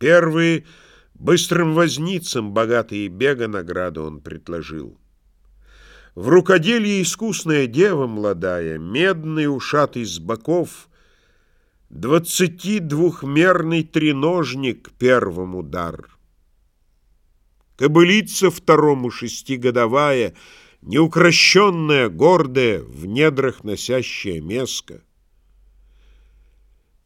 Первые быстрым возницам богатые бега награду он предложил. В рукоделии искусная дева молодая, медный ушатый с боков, Двадцати двухмерный треножник первому дар. Кобылица второму шестигодовая, Неукрощенная, гордая, в недрах носящая меска.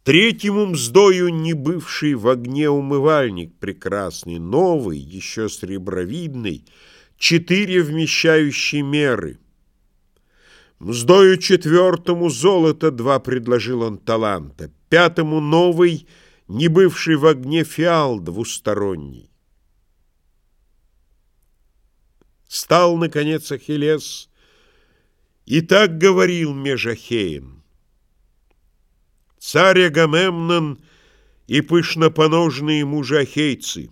Третьему мздою не бывший в огне умывальник прекрасный, Новый, еще сребровидный, четыре вмещающие меры — Мздою четвертому золото два предложил он таланта, пятому новый, не бывший в огне фиал двусторонний. Стал, наконец, Ахиллес, и так говорил межахеем. Царь Агамемнон и пышнопоножные мужахейцы,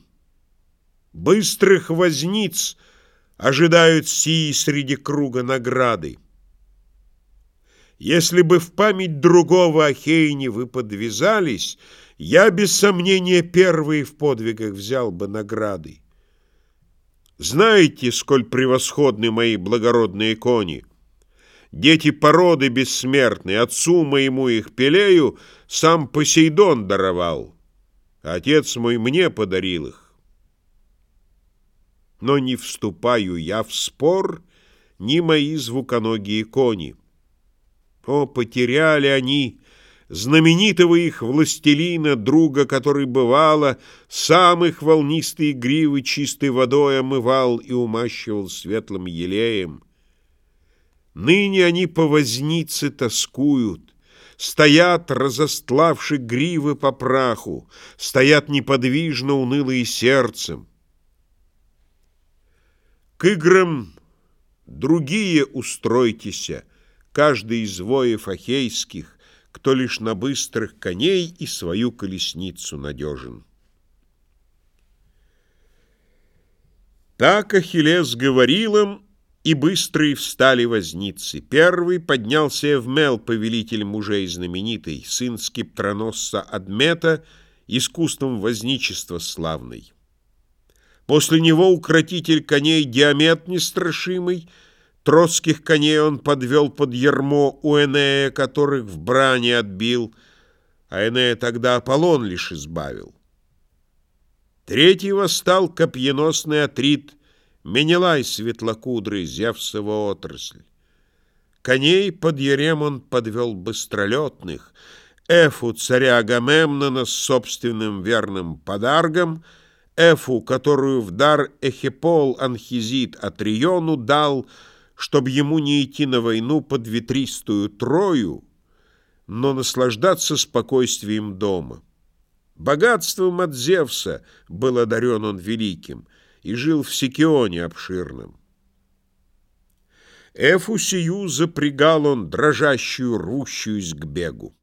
быстрых возниц ожидают сии среди круга награды. Если бы в память другого Ахейни вы подвязались, я, без сомнения, первый в подвигах взял бы награды. Знаете, сколь превосходны мои благородные кони? Дети породы бессмертные, отцу моему их Пелею сам Посейдон даровал. Отец мой мне подарил их. Но не вступаю я в спор, ни мои звуконогие кони. О, потеряли они знаменитого их властелина, друга, который, бывало, сам их волнистые гривы чистой водой омывал и умащивал светлым елеем. Ныне они по вознице тоскуют, Стоят, разостлавши гривы по праху, Стоят неподвижно, унылые сердцем. К играм другие устройтеся, каждый из воев ахейских, кто лишь на быстрых коней и свою колесницу надежен. Так Ахиллес говорил им, и быстрые встали возницы. Первый поднялся Эвмел, повелитель мужей знаменитый, сын скиптроносца Адмета, искусством возничества славный. После него укротитель коней Диамет нестрашимый — Троцких коней он подвел под ермо у Энея, которых в бране отбил, а Энея тогда Аполлон лишь избавил. Третий восстал копьеносный Атрит, Менелай светлокудрый, Зевсова отрасль. Коней под ерем он подвел быстролетных, Эфу царя Агамемнона с собственным верным подаргом, Эфу, которую в дар Эхипол Анхизит Атриону дал — чтобы ему не идти на войну под ветристую Трою, но наслаждаться спокойствием дома. Богатством от Зевса был одарен он великим и жил в Сикионе обширном. Эфусию запрягал он, дрожащую, рущуюсь к бегу.